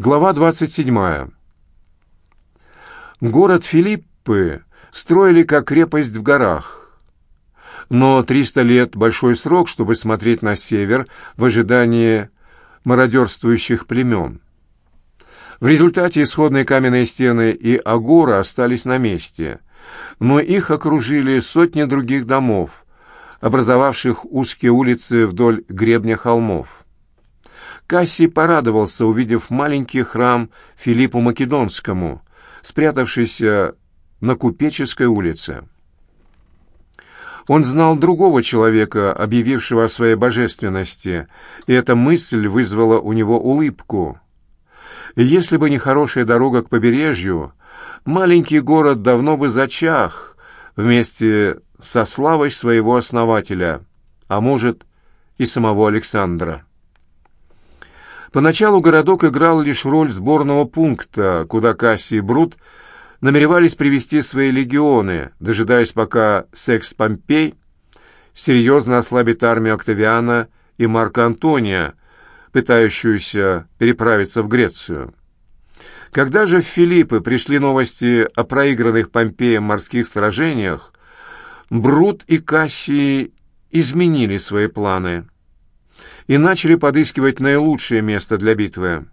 Глава 27. Город Филиппы строили как крепость в горах. Но 300 лет – большой срок, чтобы смотреть на север в ожидании мародерствующих племен. В результате исходные каменные стены и агора остались на месте, но их окружили сотни других домов, образовавших узкие улицы вдоль гребня холмов. Кассий порадовался, увидев маленький храм Филиппу Македонскому, спрятавшийся на Купеческой улице. Он знал другого человека, объявившего о своей божественности, и эта мысль вызвала у него улыбку. И если бы не хорошая дорога к побережью, маленький город давно бы зачах вместе со славой своего основателя, а может и самого Александра. Поначалу городок играл лишь роль сборного пункта, куда Кассий и Брут намеревались привести свои легионы, дожидаясь, пока Секс Помпей серьезно ослабит армию Октавиана и Марка Антония, пытающуюся переправиться в Грецию. Когда же в Филиппы пришли новости о проигранных Помпеем морских сражениях, Брут и Кассий изменили свои планы – и начали подыскивать наилучшее место для битвы.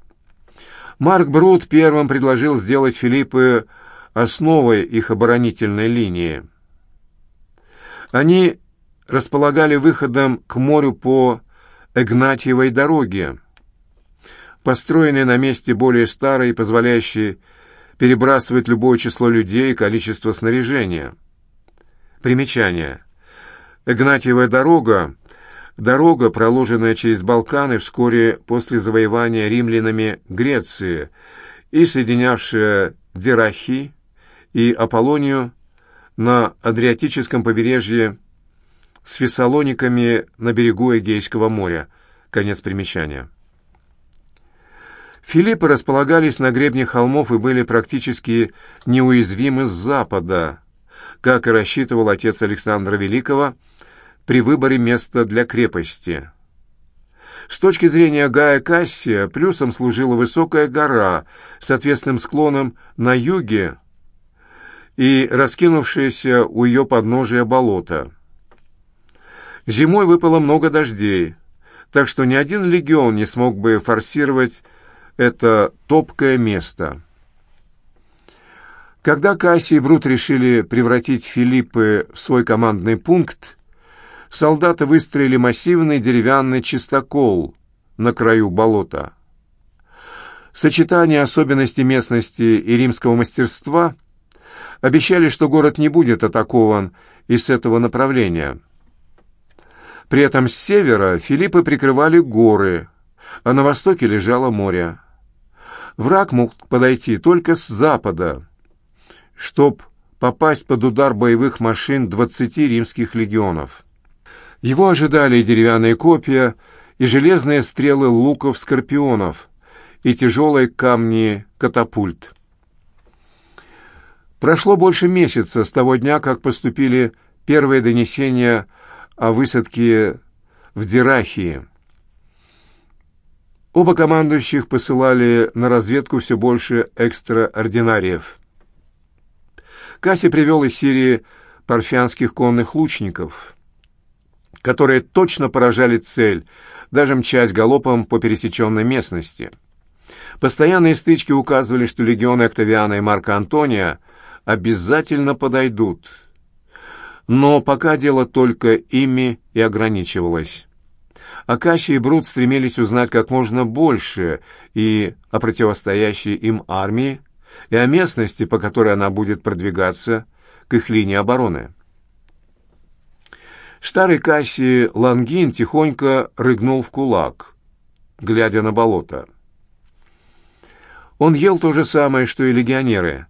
Марк Брут первым предложил сделать Филиппы основой их оборонительной линии. Они располагали выходом к морю по Игнатьевой дороге, построенной на месте более старой и позволяющей перебрасывать любое число людей и количество снаряжения. Примечание. Игнатьевая дорога Дорога, проложенная через Балканы вскоре после завоевания римлянами Греции и соединявшая Дерахи и Аполлонию на Адриатическом побережье с Фессалониками на берегу Эгейского моря. Конец примечания. Филиппы располагались на гребне холмов и были практически неуязвимы с запада, как и рассчитывал отец Александра Великого – при выборе места для крепости. С точки зрения Гая Кассия плюсом служила высокая гора с ответственным склоном на юге и раскинувшееся у ее подножия болото. Зимой выпало много дождей, так что ни один легион не смог бы форсировать это топкое место. Когда Кассий и Брут решили превратить Филиппы в свой командный пункт, солдаты выстроили массивный деревянный чистокол на краю болота. Сочетание особенностей местности и римского мастерства обещали, что город не будет атакован из этого направления. При этом с севера Филиппы прикрывали горы, а на востоке лежало море. Враг мог подойти только с запада, чтоб попасть под удар боевых машин двадцати римских легионов. Его ожидали и деревянные копья, и железные стрелы луков-скорпионов, и тяжелые камни катапульт. Прошло больше месяца с того дня, как поступили первые донесения о высадке в Дирахии. Оба командующих посылали на разведку все больше экстраординариев. Касси привел из Сирии парфянских конных лучников – которые точно поражали цель, даже мчась галопом по пересеченной местности. Постоянные стычки указывали, что легионы Октавиана и Марка Антония обязательно подойдут. Но пока дело только ими и ограничивалось. Акаши и Брут стремились узнать как можно больше и о противостоящей им армии, и о местности, по которой она будет продвигаться к их линии обороны. Старый Касси Лангин тихонько рыгнул в кулак, глядя на болото. Он ел то же самое, что и легионеры,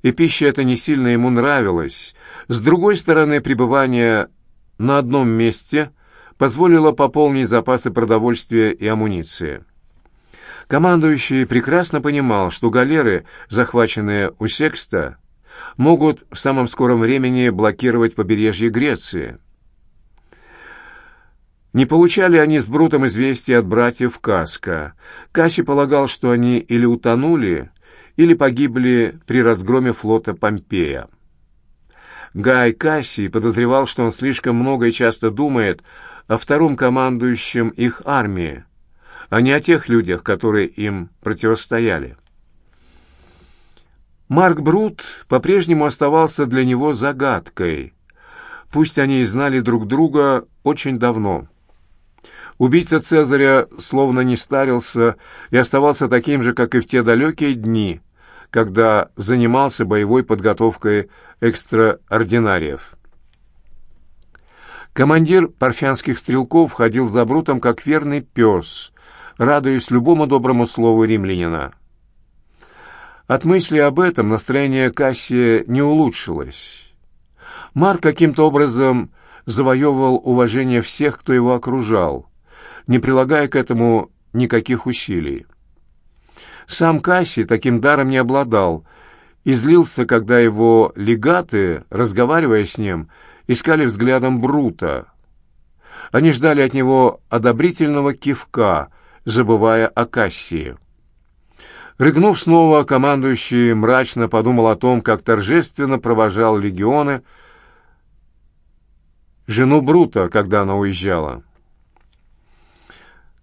и пища эта не сильно ему нравилась. С другой стороны, пребывание на одном месте позволило пополнить запасы продовольствия и амуниции. Командующий прекрасно понимал, что галеры, захваченные у Секста, могут в самом скором времени блокировать побережье Греции – Не получали они с Брутом известия от братьев Каска. Касси полагал, что они или утонули, или погибли при разгроме флота Помпея. Гай Касси подозревал, что он слишком много и часто думает о втором командующем их армии, а не о тех людях, которые им противостояли. Марк Брут по-прежнему оставался для него загадкой, пусть они и знали друг друга очень давно. Убийца Цезаря словно не старился и оставался таким же, как и в те далекие дни, когда занимался боевой подготовкой экстраординариев. Командир парфянских стрелков ходил за Брутом как верный пес, радуясь любому доброму слову римлянина. От мысли об этом настроение Кассия не улучшилось. Марк каким-то образом завоевывал уважение всех, кто его окружал, не прилагая к этому никаких усилий. Сам Кассий таким даром не обладал и злился, когда его легаты, разговаривая с ним, искали взглядом Брута. Они ждали от него одобрительного кивка, забывая о Кассии. Рыгнув снова, командующий мрачно подумал о том, как торжественно провожал легионы жену Брута, когда она уезжала.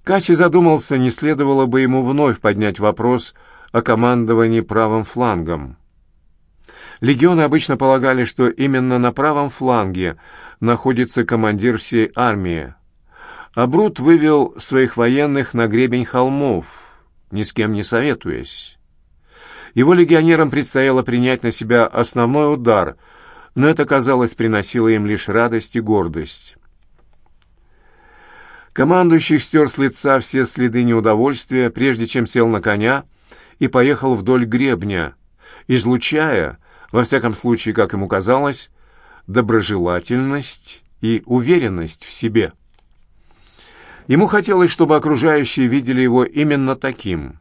Касси задумался, не следовало бы ему вновь поднять вопрос о командовании правым флангом. Легионы обычно полагали, что именно на правом фланге находится командир всей армии, а Брут вывел своих военных на гребень холмов – ни с кем не советуясь. Его легионерам предстояло принять на себя основной удар, но это, казалось, приносило им лишь радость и гордость. Командующий стер с лица все следы неудовольствия, прежде чем сел на коня и поехал вдоль гребня, излучая, во всяком случае, как ему казалось, доброжелательность и уверенность в себе. Ему хотелось, чтобы окружающие видели его именно таким.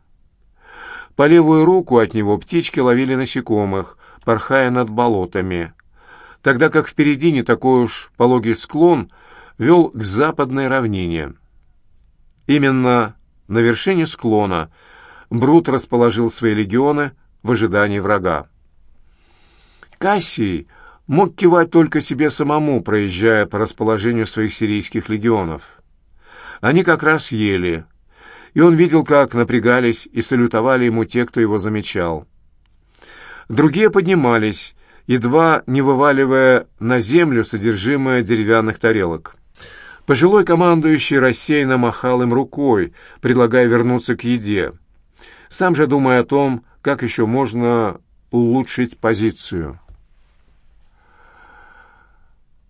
По левую руку от него птички ловили насекомых, порхая над болотами, тогда как впереди не такой уж пологий склон вел к западной равнине. Именно на вершине склона Брут расположил свои легионы в ожидании врага. Кассий мог кивать только себе самому, проезжая по расположению своих сирийских легионов. Они как раз ели, и он видел, как напрягались и салютовали ему те, кто его замечал. Другие поднимались, едва не вываливая на землю содержимое деревянных тарелок. Пожилой командующий рассеянно махал им рукой, предлагая вернуться к еде, сам же думая о том, как еще можно улучшить позицию.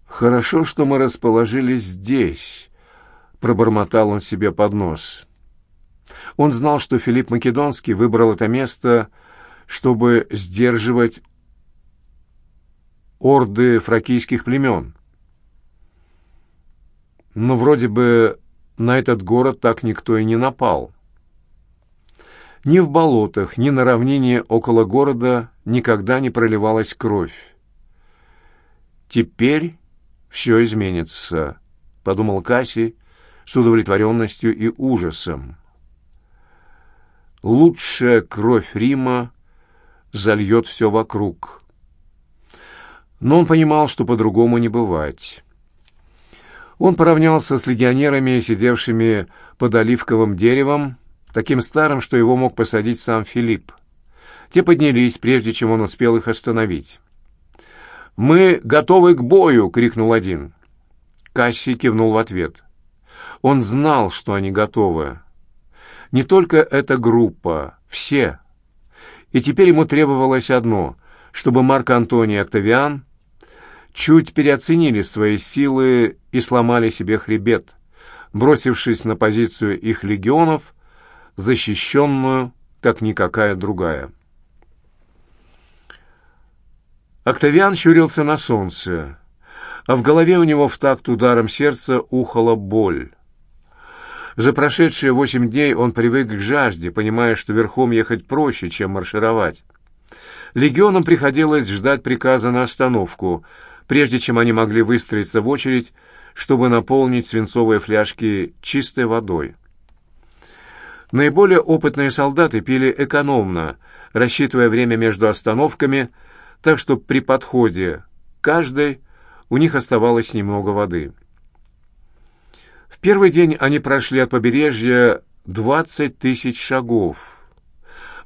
«Хорошо, что мы расположились здесь», пробормотал он себе под нос. Он знал, что Филипп Македонский выбрал это место, чтобы сдерживать орды фракийских племен. Но вроде бы на этот город так никто и не напал. Ни в болотах, ни на равнине около города никогда не проливалась кровь. «Теперь все изменится», — подумал Кассий, с удовлетворенностью и ужасом. Лучшая кровь Рима зальет все вокруг. Но он понимал, что по-другому не бывать. Он поравнялся с легионерами, сидевшими под оливковым деревом, таким старым, что его мог посадить сам Филипп. Те поднялись, прежде чем он успел их остановить. «Мы готовы к бою!» — крикнул один. Кассий кивнул в ответ. Он знал, что они готовы. Не только эта группа, все. И теперь ему требовалось одно, чтобы Марк Антоний Октавиан чуть переоценили свои силы и сломали себе хребет, бросившись на позицию их легионов, защищенную, как никакая другая. Октавиан щурился на солнце, а в голове у него в такт ударом сердца ухала боль. За прошедшие восемь дней он привык к жажде, понимая, что верхом ехать проще, чем маршировать. Легионам приходилось ждать приказа на остановку, прежде чем они могли выстроиться в очередь, чтобы наполнить свинцовые фляжки чистой водой. Наиболее опытные солдаты пили экономно, рассчитывая время между остановками, так что при подходе каждой у них оставалось немного воды. В первый день они прошли от побережья 20 тысяч шагов,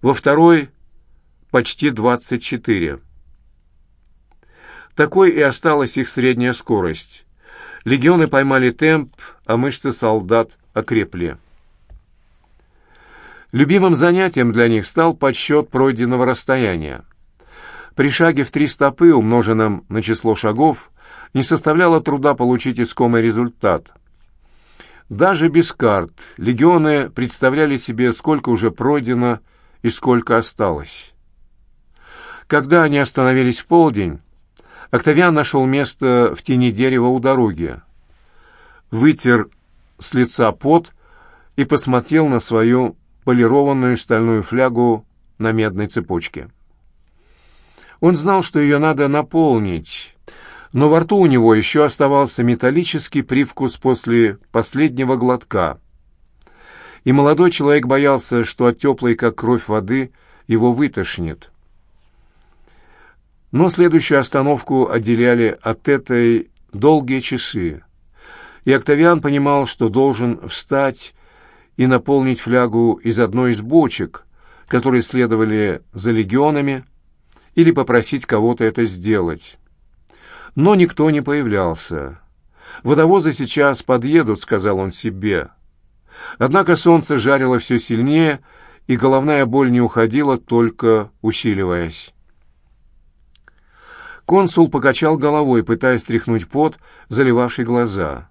во второй — почти 24. Такой и осталась их средняя скорость. Легионы поймали темп, а мышцы солдат окрепли. Любимым занятием для них стал подсчет пройденного расстояния. При шаге в три стопы, умноженном на число шагов, не составляло труда получить искомый результат. Даже без карт легионы представляли себе, сколько уже пройдено и сколько осталось. Когда они остановились в полдень, Октавиан нашел место в тени дерева у дороги, вытер с лица пот и посмотрел на свою полированную стальную флягу на медной цепочке. Он знал, что ее надо наполнить, но во рту у него еще оставался металлический привкус после последнего глотка. И молодой человек боялся, что от теплой, как кровь воды, его вытошнит. Но следующую остановку отделяли от этой долгие часы, и Октавиан понимал, что должен встать и наполнить флягу из одной из бочек, которые следовали за легионами, или попросить кого-то это сделать. Но никто не появлялся. «Водовозы сейчас подъедут», — сказал он себе. Однако солнце жарило все сильнее, и головная боль не уходила, только усиливаясь. Консул покачал головой, пытаясь стряхнуть пот, заливавший глаза.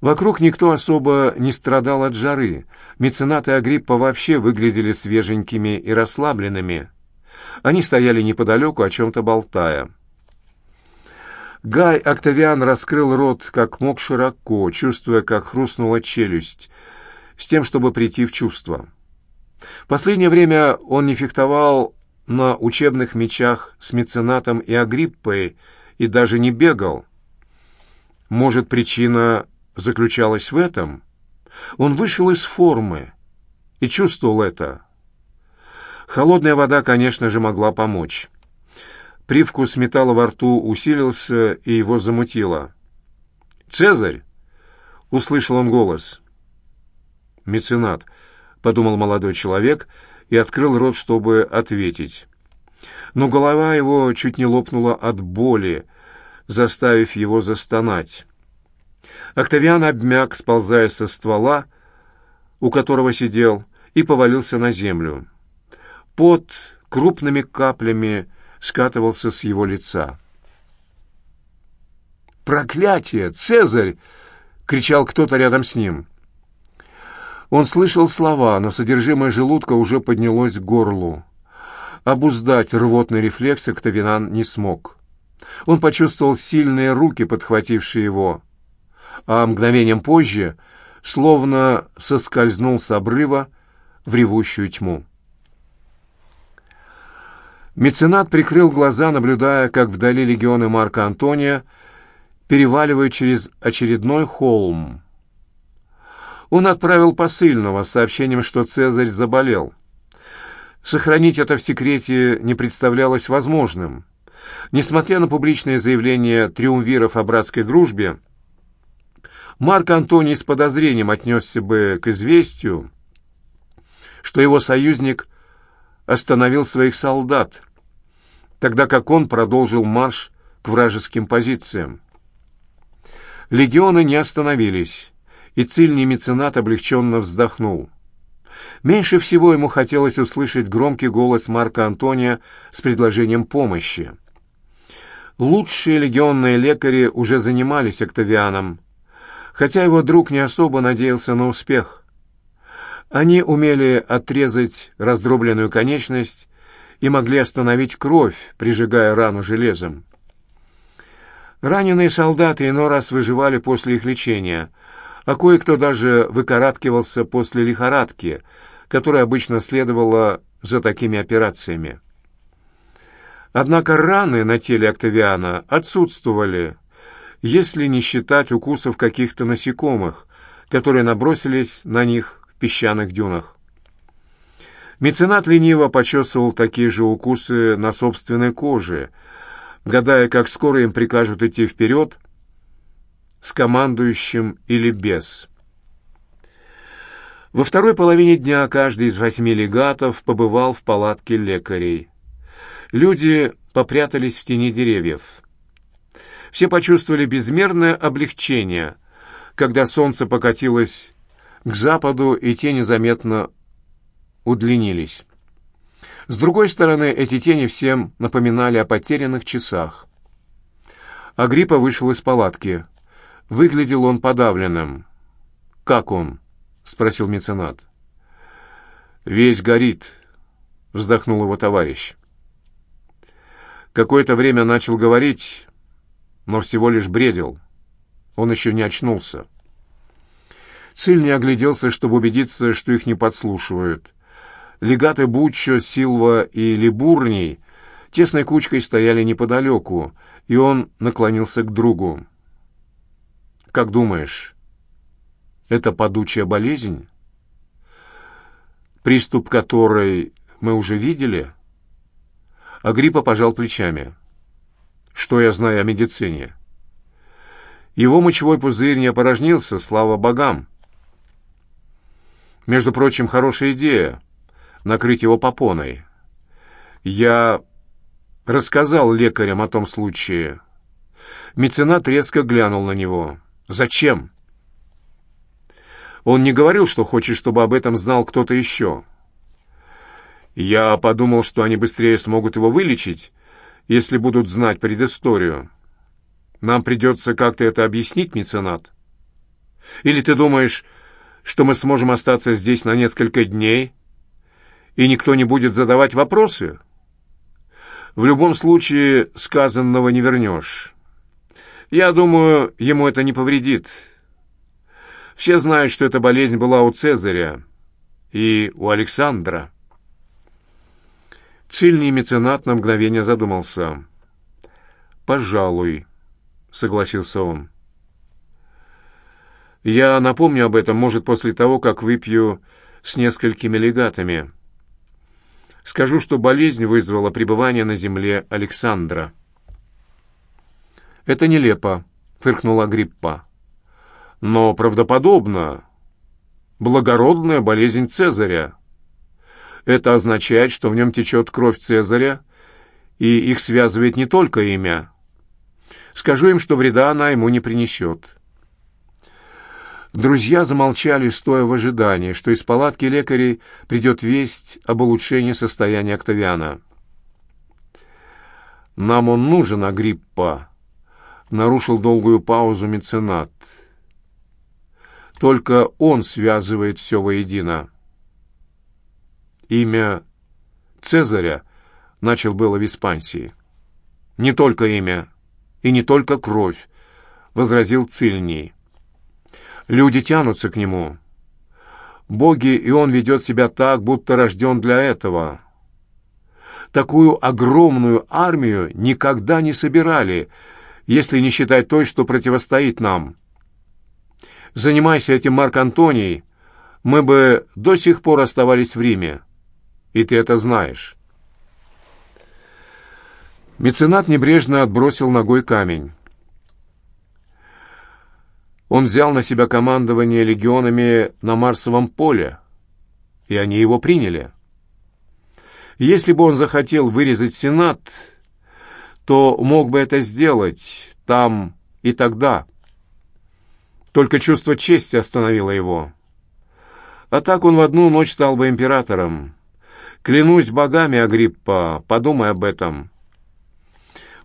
Вокруг никто особо не страдал от жары. Меценаты Агриппа вообще выглядели свеженькими и расслабленными. Они стояли неподалеку, о чем-то болтая. Гай Октавиан раскрыл рот как мог широко, чувствуя, как хрустнула челюсть, с тем, чтобы прийти в чувство. В последнее время он не фехтовал на учебных мечах с меценатом и Агриппой и даже не бегал. Может, причина заключалась в этом? Он вышел из формы и чувствовал это. Холодная вода, конечно же, могла помочь. Привкус металла во рту усилился, и его замутило. «Цезарь!» — услышал он голос. «Меценат», — подумал молодой человек и открыл рот, чтобы ответить. Но голова его чуть не лопнула от боли, заставив его застонать. Октавиан обмяк, сползая со ствола, у которого сидел, и повалился на землю. Пот крупными каплями скатывался с его лица. «Проклятие! Цезарь!» — кричал кто-то рядом с ним. Он слышал слова, но содержимое желудка уже поднялось к горлу. Обуздать рвотный рефлекс Октавиан не смог. Он почувствовал сильные руки, подхватившие его, а мгновением позже словно соскользнул с обрыва в ревущую тьму. Меценат прикрыл глаза, наблюдая, как вдали легионы Марка Антония переваливают через очередной холм. Он отправил посыльного с сообщением, что Цезарь заболел. Сохранить это в секрете не представлялось возможным. Несмотря на публичное заявление триумвиров о братской дружбе, Марк Антоний с подозрением отнесся бы к известию, что его союзник остановил своих солдат, тогда как он продолжил марш к вражеским позициям. Легионы не остановились, и цильный меценат облегченно вздохнул. Меньше всего ему хотелось услышать громкий голос Марка Антония с предложением помощи. Лучшие легионные лекари уже занимались Октавианом, хотя его друг не особо надеялся на успех. Они умели отрезать раздробленную конечность и могли остановить кровь, прижигая рану железом. Раненые солдаты иной раз выживали после их лечения, а кое-кто даже выкарабкивался после лихорадки, которая обычно следовала за такими операциями. Однако раны на теле Октавиана отсутствовали, если не считать укусов каких-то насекомых, которые набросились на них в песчаных дюнах. Меценат лениво почесывал такие же укусы на собственной коже, гадая, как скоро им прикажут идти вперед, с командующим или без. Во второй половине дня каждый из восьми легатов побывал в палатке лекарей. Люди попрятались в тени деревьев. Все почувствовали безмерное облегчение, когда солнце покатилось к западу, и тени заметно удлинились. С другой стороны, эти тени всем напоминали о потерянных часах. Агриппа вышел из палатки. Выглядел он подавленным. «Как он?» — спросил меценат. «Весь горит», — вздохнул его товарищ. Какое-то время начал говорить, но всего лишь бредил. Он еще не очнулся. Циль не огляделся, чтобы убедиться, что их не подслушивают. Легаты Буччо, Силва и Либурний тесной кучкой стояли неподалеку, и он наклонился к другу. «Как думаешь, это падучая болезнь, приступ которой мы уже видели?» Агриппа пожал плечами. «Что я знаю о медицине?» Его мочевой пузырь не опорожнился, слава богам. Между прочим, хорошая идея — накрыть его попоной. Я рассказал лекарям о том случае. Меценат резко глянул на него. «Зачем?» Он не говорил, что хочет, чтобы об этом знал кто-то еще. Я подумал, что они быстрее смогут его вылечить, если будут знать предысторию. Нам придется как-то это объяснить, меценат. Или ты думаешь, что мы сможем остаться здесь на несколько дней, и никто не будет задавать вопросы? В любом случае, сказанного не вернешь. Я думаю, ему это не повредит. Все знают, что эта болезнь была у Цезаря и у Александра. Цильный меценат на мгновение задумался. «Пожалуй», — согласился он. «Я напомню об этом, может, после того, как выпью с несколькими легатами. Скажу, что болезнь вызвала пребывание на земле Александра». «Это нелепо», — фыркнула Гриппа. «Но правдоподобно. Благородная болезнь Цезаря». Это означает, что в нем течет кровь Цезаря, и их связывает не только имя. Скажу им, что вреда она ему не принесет. Друзья замолчали, стоя в ожидании, что из палатки лекарей придет весть об улучшении состояния Октавиана. «Нам он нужен, Агриппа», — нарушил долгую паузу меценат. «Только он связывает все воедино». Имя Цезаря начал было в Испансии. «Не только имя и не только кровь», — возразил Цильний. «Люди тянутся к нему. Боги, и он ведет себя так, будто рожден для этого. Такую огромную армию никогда не собирали, если не считать той, что противостоит нам. Занимайся этим Марк Антоний, мы бы до сих пор оставались в Риме и ты это знаешь». Меценат небрежно отбросил ногой камень. Он взял на себя командование легионами на Марсовом поле, и они его приняли. Если бы он захотел вырезать Сенат, то мог бы это сделать там и тогда. Только чувство чести остановило его. А так он в одну ночь стал бы императором. Клянусь богами, Агриппа, подумай об этом.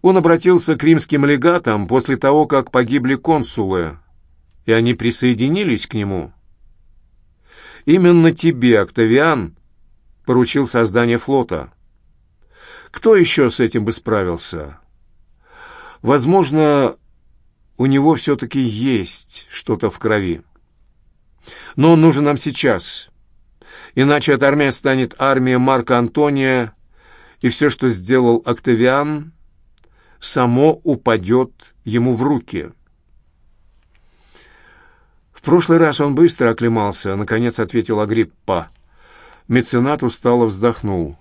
Он обратился к римским легатам после того, как погибли консулы, и они присоединились к нему. Именно тебе, Октавиан, поручил создание флота. Кто еще с этим бы справился? Возможно, у него все-таки есть что-то в крови. Но он нужен нам сейчас. Иначе эта армия станет армией Марка Антония, и все, что сделал Октавиан, само упадет ему в руки. прошлый раз он быстро оклемался, наконец ответил Агриппа. Меценат устало вздохнул.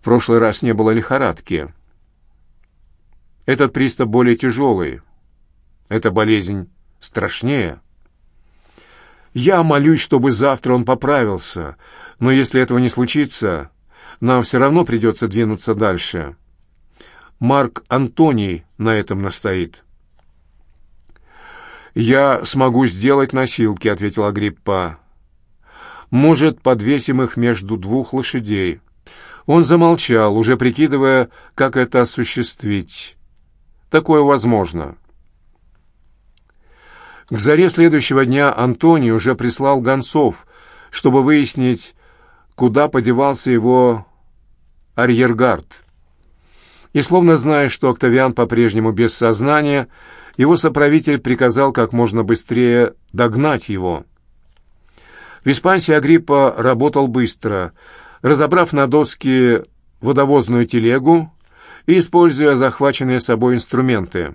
В прошлый раз не было лихорадки. Этот приступ более тяжелый. Эта болезнь страшнее. Я молюсь, чтобы завтра он поправился, но если этого не случится, нам все равно придется двинуться дальше. Марк Антоний на этом настоит. «Я смогу сделать носилки», — ответил Агриппа. «Может, подвесим их между двух лошадей». Он замолчал, уже прикидывая, как это осуществить. Такое возможно. К заре следующего дня Антоний уже прислал гонцов, чтобы выяснить, куда подевался его арьергард. И словно зная, что Октавиан по-прежнему без сознания, его соправитель приказал как можно быстрее догнать его. В Испании Агриппа работал быстро, разобрав на доске водовозную телегу и используя захваченные собой инструменты.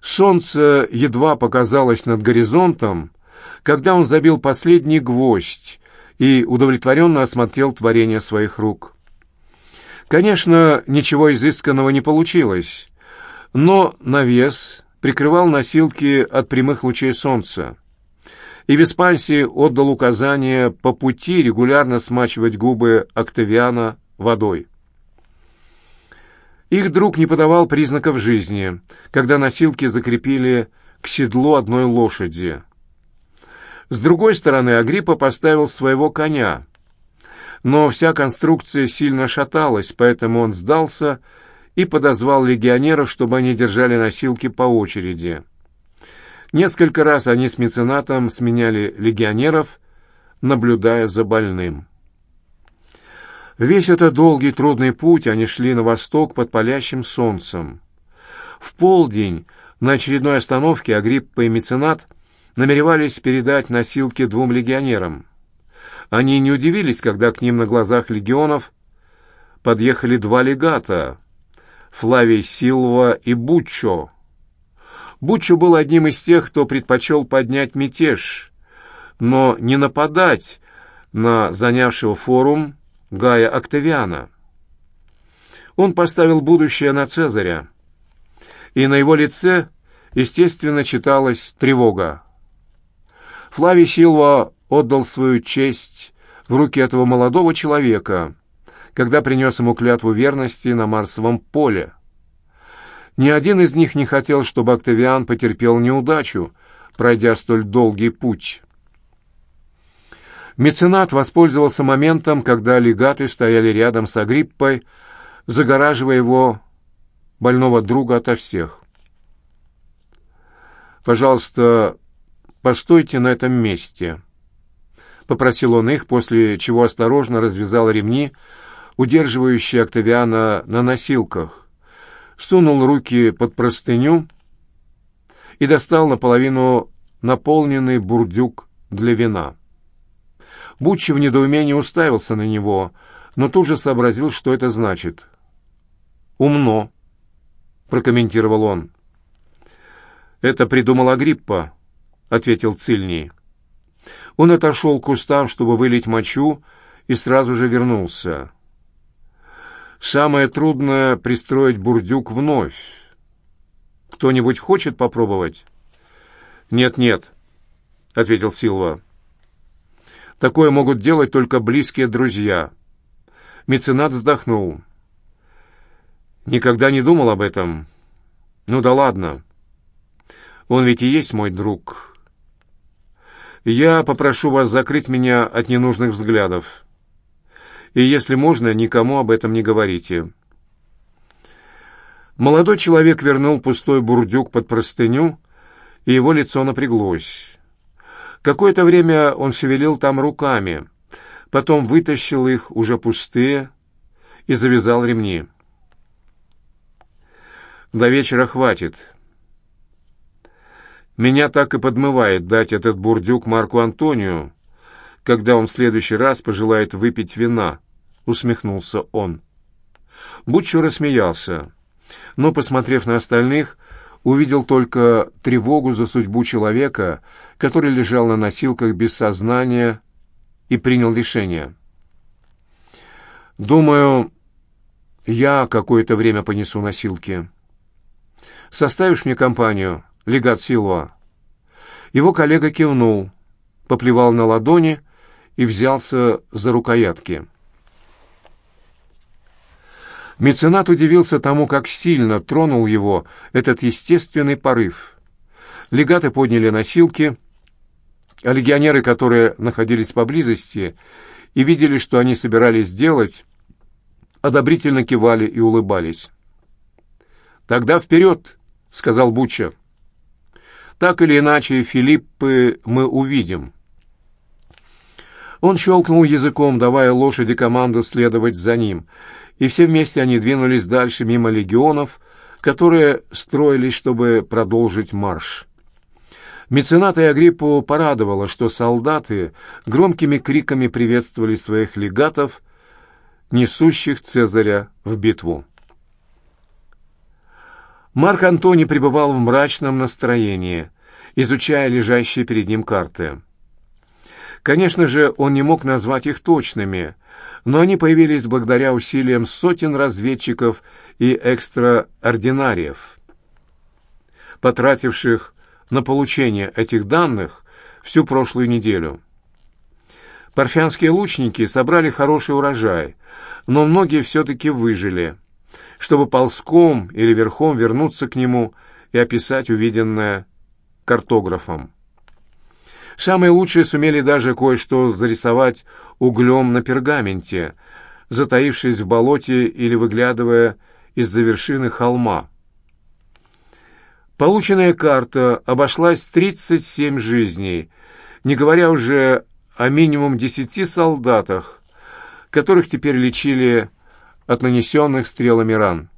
Солнце едва показалось над горизонтом, когда он забил последний гвоздь и удовлетворенно осмотрел творение своих рук. Конечно, ничего изысканного не получилось, но навес прикрывал носилки от прямых лучей солнца. И Веспансий отдал указание по пути регулярно смачивать губы Октавиана водой. Их друг не подавал признаков жизни, когда носилки закрепили к седлу одной лошади. С другой стороны, Агриппа поставил своего коня, но вся конструкция сильно шаталась, поэтому он сдался и подозвал легионеров, чтобы они держали носилки по очереди. Несколько раз они с меценатом сменяли легионеров, наблюдая за больным. Весь этот долгий трудный путь они шли на восток под палящим солнцем. В полдень на очередной остановке Агриппа и Меценат намеревались передать носилки двум легионерам. Они не удивились, когда к ним на глазах легионов подъехали два легата — Флавий Силва и Буччо. Буччо был одним из тех, кто предпочел поднять мятеж, но не нападать на занявшего форум Гая Октавиана. Он поставил будущее на Цезаря, и на его лице, естественно, читалась тревога. Флавий Силва отдал свою честь в руки этого молодого человека, когда принес ему клятву верности на Марсовом поле. Ни один из них не хотел, чтобы Октавиан потерпел неудачу, пройдя столь долгий путь. Меценат воспользовался моментом, когда легаты стояли рядом с Агриппой, загораживая его больного друга ото всех. «Пожалуйста, постойте на этом месте», — попросил он их, после чего осторожно развязал ремни, удерживающие Октавиана на носилках, сунул руки под простыню и достал наполовину наполненный бурдюк для вина. Буччи в недоумении уставился на него, но тут же сообразил, что это значит. «Умно», — прокомментировал он. «Это придумал Агриппа», — ответил Цильний. Он отошел к кустам, чтобы вылить мочу, и сразу же вернулся. «Самое трудное — пристроить бурдюк вновь. Кто-нибудь хочет попробовать?» «Нет-нет», — ответил Силва. Такое могут делать только близкие друзья. Меценат вздохнул. Никогда не думал об этом. Ну да ладно. Он ведь и есть мой друг. Я попрошу вас закрыть меня от ненужных взглядов. И если можно, никому об этом не говорите. Молодой человек вернул пустой бурдюк под простыню, и его лицо напряглось. Какое-то время он шевелил там руками, потом вытащил их, уже пустые, и завязал ремни. До вечера хватит. Меня так и подмывает дать этот бурдюк Марку Антонию, когда он в следующий раз пожелает выпить вина, усмехнулся он. Бутчо рассмеялся, но, посмотрев на остальных, увидел только тревогу за судьбу человека, который лежал на носилках без сознания, и принял решение. «Думаю, я какое-то время понесу носилки. Составишь мне компанию, легат Силва?» Его коллега кивнул, поплевал на ладони и взялся за рукоятки. Меценат удивился тому, как сильно тронул его этот естественный порыв. Легаты подняли носилки, а легионеры, которые находились поблизости и видели, что они собирались делать, одобрительно кивали и улыбались. «Тогда вперед!» — сказал Буча. «Так или иначе, Филиппы мы увидим». Он щелкнул языком, давая лошади команду следовать за ним, и все вместе они двинулись дальше мимо легионов, которые строились, чтобы продолжить марш. Мецената и Агриппу порадовало, что солдаты громкими криками приветствовали своих легатов, несущих Цезаря в битву. Марк Антоний пребывал в мрачном настроении, изучая лежащие перед ним карты. Конечно же, он не мог назвать их точными, но они появились благодаря усилиям сотен разведчиков и экстраординариев, потративших на получение этих данных всю прошлую неделю. Парфянские лучники собрали хороший урожай, но многие все-таки выжили, чтобы ползком или верхом вернуться к нему и описать увиденное картографом. Самые лучшие сумели даже кое-что зарисовать углем на пергаменте, затаившись в болоте или выглядывая из-за вершины холма. Полученная карта обошлась 37 жизней, не говоря уже о минимум 10 солдатах, которых теперь лечили от нанесенных стрелами ран.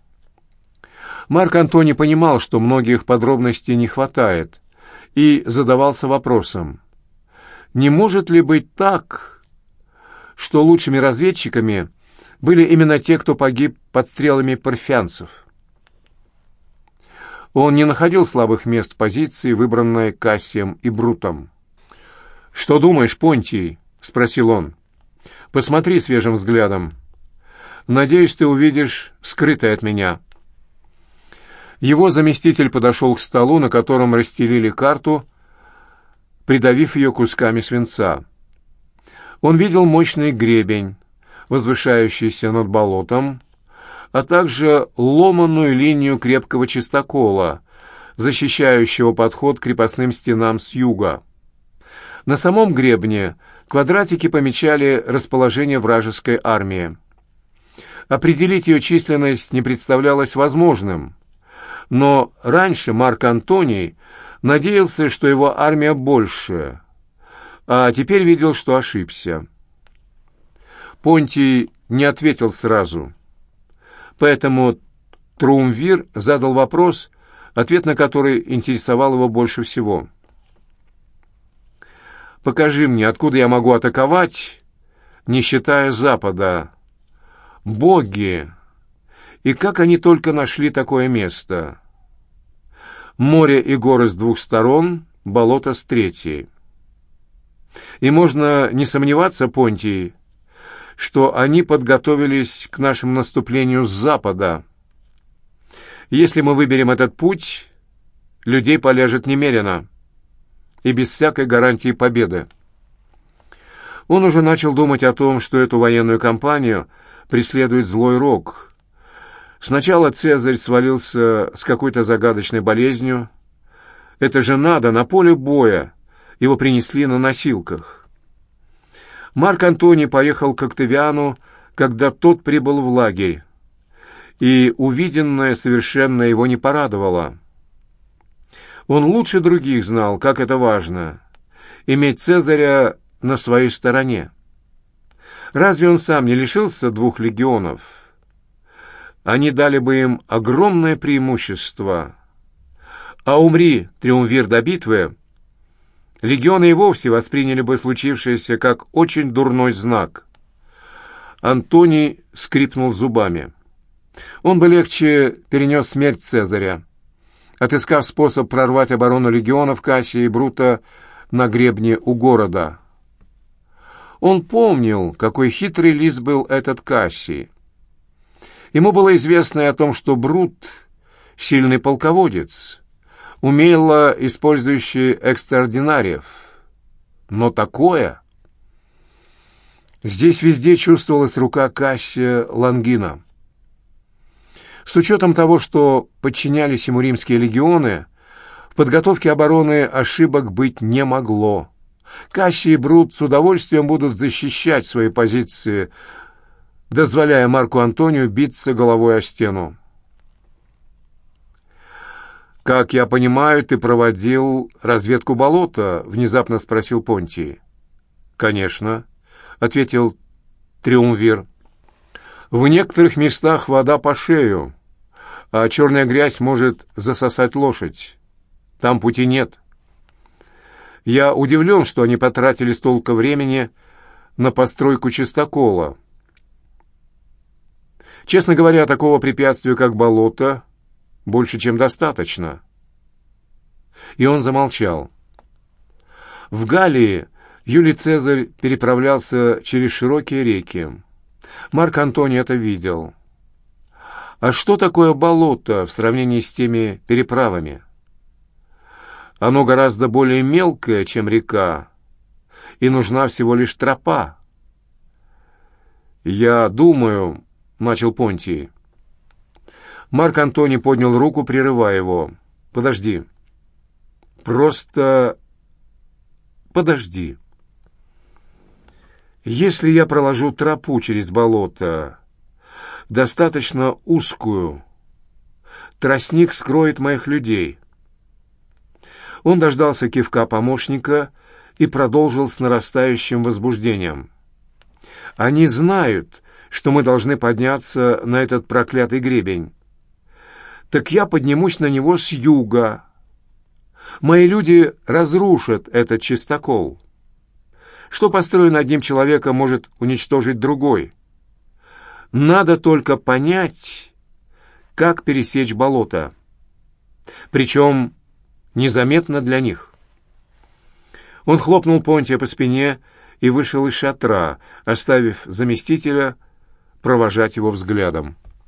Марк Антони понимал, что многих подробностей не хватает, и задавался вопросом, не может ли быть так, что лучшими разведчиками были именно те, кто погиб под стрелами парфянцев? Он не находил слабых мест позиции, выбранной Кассием и Брутом. «Что думаешь, Понтий?» — спросил он. «Посмотри свежим взглядом. Надеюсь, ты увидишь скрытое от меня». Его заместитель подошел к столу, на котором расстелили карту, придавив ее кусками свинца. Он видел мощный гребень, возвышающийся над болотом, а также ломаную линию крепкого чистокола, защищающего подход к крепостным стенам с юга. На самом гребне квадратики помечали расположение вражеской армии. Определить ее численность не представлялось возможным, но раньше Марк Антоний надеялся, что его армия больше, а теперь видел, что ошибся. Понтий не ответил сразу – Поэтому Трумвир задал вопрос, ответ на который интересовал его больше всего. «Покажи мне, откуда я могу атаковать, не считая Запада? Боги! И как они только нашли такое место? Море и горы с двух сторон, болото с третьей. И можно не сомневаться, Понтий, что они подготовились к нашему наступлению с запада. Если мы выберем этот путь, людей полежит немерено и без всякой гарантии победы. Он уже начал думать о том, что эту военную кампанию преследует злой рок. Сначала Цезарь свалился с какой-то загадочной болезнью. Это же надо, на поле боя. Его принесли на носилках. Марк Антоний поехал к Октавиану, когда тот прибыл в лагерь, и увиденное совершенно его не порадовало. Он лучше других знал, как это важно — иметь Цезаря на своей стороне. Разве он сам не лишился двух легионов? Они дали бы им огромное преимущество. А умри, триумвир до битвы, Легионы и вовсе восприняли бы случившееся как очень дурной знак. Антоний скрипнул зубами. Он бы легче перенес смерть Цезаря. отыскав способ прорвать оборону легионов Кассии и Брута на гребне у города. Он помнил, какой хитрый лис был этот Кассий. Ему было известно и о том, что Брут — сильный полководец, умело использующий экстраординариев. Но такое... Здесь везде чувствовалась рука Кассия Лангина. С учетом того, что подчинялись ему римские легионы, в подготовке обороны ошибок быть не могло. Кассий и Брут с удовольствием будут защищать свои позиции, дозволяя Марку Антонию биться головой о стену. «Как я понимаю, ты проводил разведку болота?» — внезапно спросил Понтий. «Конечно», — ответил Триумвир. «В некоторых местах вода по шею, а черная грязь может засосать лошадь. Там пути нет. Я удивлен, что они потратили столько времени на постройку чистокола. Честно говоря, такого препятствия, как болото, больше, чем достаточно. И он замолчал. В Галлии Юлий Цезарь переправлялся через широкие реки. Марк Антоний это видел. А что такое болото в сравнении с теми переправами? Оно гораздо более мелкое, чем река, и нужна всего лишь тропа. «Я думаю», — начал Понтий, — Марк Антоний поднял руку, прерывая его. «Подожди. Просто подожди. Если я проложу тропу через болото, достаточно узкую, тростник скроет моих людей». Он дождался кивка помощника и продолжил с нарастающим возбуждением. «Они знают, что мы должны подняться на этот проклятый гребень так я поднимусь на него с юга. Мои люди разрушат этот чистокол. Что построен одним человеком, может уничтожить другой. Надо только понять, как пересечь болото. Причем незаметно для них. Он хлопнул Понтия по спине и вышел из шатра, оставив заместителя провожать его взглядом.